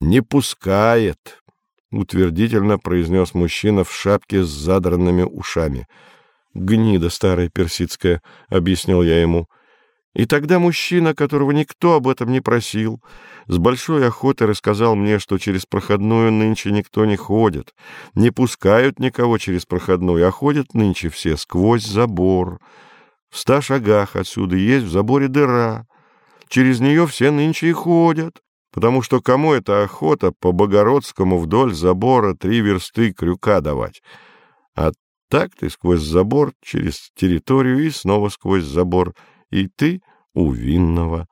Не пускает, — утвердительно произнес мужчина в шапке с задранными ушами. «Гнида старая персидская», — объяснил я ему. И тогда мужчина, которого никто об этом не просил, с большой охотой рассказал мне, что через проходную нынче никто не ходит, не пускают никого через проходную, а ходят нынче все сквозь забор. В ста шагах отсюда есть в заборе дыра. Через нее все нынче и ходят, потому что кому это охота по Богородскому вдоль забора три версты крюка давать? А так ты сквозь забор, через территорию и снова сквозь забор, и ты у винного.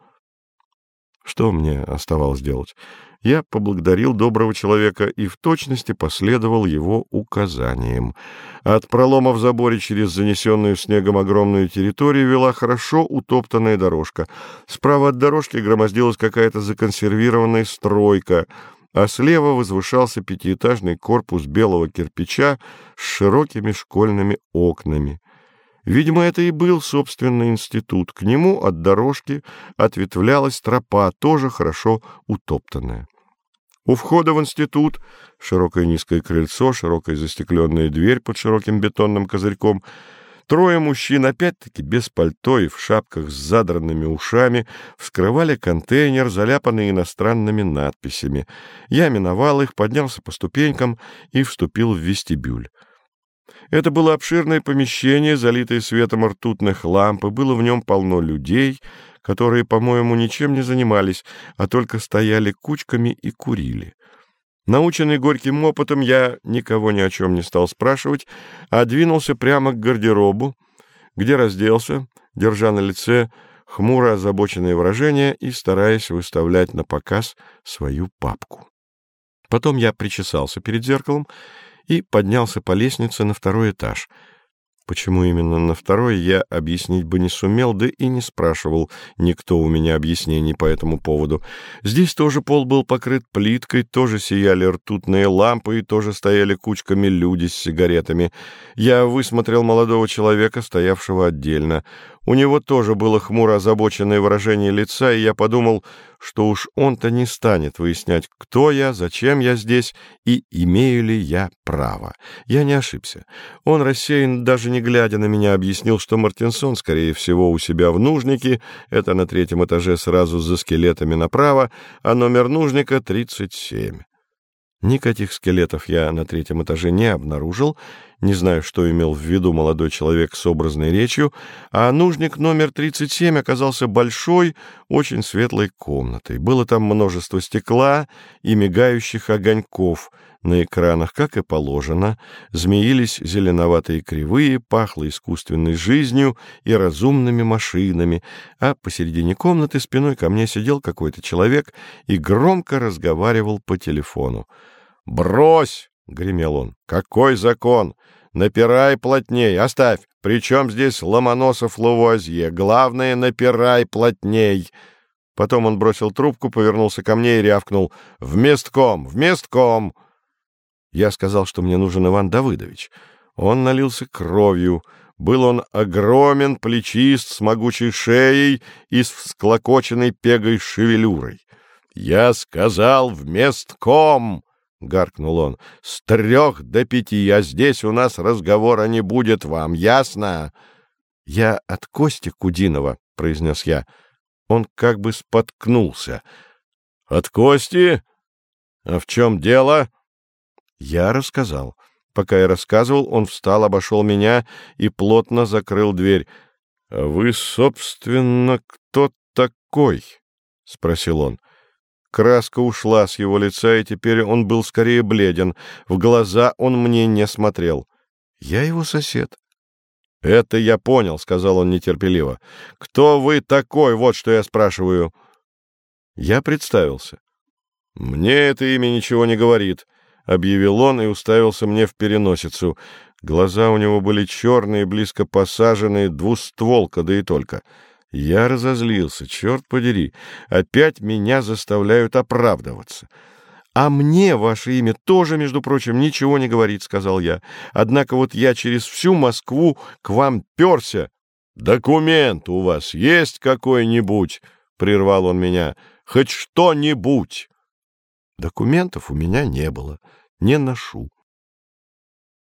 Что мне оставалось делать? Я поблагодарил доброго человека и в точности последовал его указаниям. От пролома в заборе через занесенную снегом огромную территорию вела хорошо утоптанная дорожка. Справа от дорожки громоздилась какая-то законсервированная стройка, а слева возвышался пятиэтажный корпус белого кирпича с широкими школьными окнами. Видимо, это и был, собственный институт. К нему от дорожки ответвлялась тропа, тоже хорошо утоптанная. У входа в институт широкое низкое крыльцо, широкая застекленная дверь под широким бетонным козырьком. Трое мужчин, опять-таки без пальто и в шапках с задранными ушами, вскрывали контейнер, заляпанный иностранными надписями. Я миновал их, поднялся по ступенькам и вступил в вестибюль. Это было обширное помещение, залитое светом ртутных ламп, и было в нем полно людей, которые, по-моему, ничем не занимались, а только стояли кучками и курили. Наученный горьким опытом, я никого ни о чем не стал спрашивать, а двинулся прямо к гардеробу, где разделся, держа на лице хмуро озабоченное выражение и стараясь выставлять на показ свою папку. Потом я причесался перед зеркалом и поднялся по лестнице на второй этаж — Почему именно на второй, я объяснить бы не сумел, да и не спрашивал никто у меня объяснений по этому поводу. Здесь тоже пол был покрыт плиткой, тоже сияли ртутные лампы и тоже стояли кучками люди с сигаретами. Я высмотрел молодого человека, стоявшего отдельно. У него тоже было хмуро озабоченное выражение лица, и я подумал, что уж он-то не станет выяснять, кто я, зачем я здесь и имею ли я право. Я не ошибся. Он рассеян, даже не глядя на меня, объяснил, что Мартинсон, скорее всего, у себя в нужнике, это на третьем этаже сразу за скелетами направо, а номер нужника — 37. Никаких скелетов я на третьем этаже не обнаружил, не знаю, что имел в виду молодой человек с образной речью, а нужник номер 37 оказался большой, очень светлой комнатой. Было там множество стекла и мигающих огоньков на экранах, как и положено, змеились зеленоватые кривые, пахло искусственной жизнью и разумными машинами, а посередине комнаты спиной ко мне сидел какой-то человек и громко разговаривал по телефону. «Брось!» — гремел он. «Какой закон? Напирай плотней! Оставь! Причем здесь Ломоносов Лавуазье? Главное, напирай плотней!» Потом он бросил трубку, повернулся ко мне и рявкнул. «В местком! В местком!» Я сказал, что мне нужен Иван Давыдович. Он налился кровью. Был он огромен, плечист, с могучей шеей и с всклокоченной пегой шевелюрой. «Я сказал, в местком!» — гаркнул он. — С трех до пяти, а здесь у нас разговора не будет вам, ясно? — Я от Кости Кудинова, — произнес я. Он как бы споткнулся. — От Кости? А в чем дело? Я рассказал. Пока я рассказывал, он встал, обошел меня и плотно закрыл дверь. — Вы, собственно, кто такой? — спросил он. — Краска ушла с его лица, и теперь он был скорее бледен. В глаза он мне не смотрел. Я его сосед. — Это я понял, — сказал он нетерпеливо. — Кто вы такой, вот что я спрашиваю. Я представился. — Мне это имя ничего не говорит, — объявил он и уставился мне в переносицу. Глаза у него были черные, близко посаженные, двустволка, да и только. — я разозлился, черт подери, опять меня заставляют оправдываться. «А мне ваше имя тоже, между прочим, ничего не говорит», — сказал я. «Однако вот я через всю Москву к вам перся». «Документ у вас есть какой-нибудь?» — прервал он меня. «Хоть что-нибудь». Документов у меня не было, не ношу.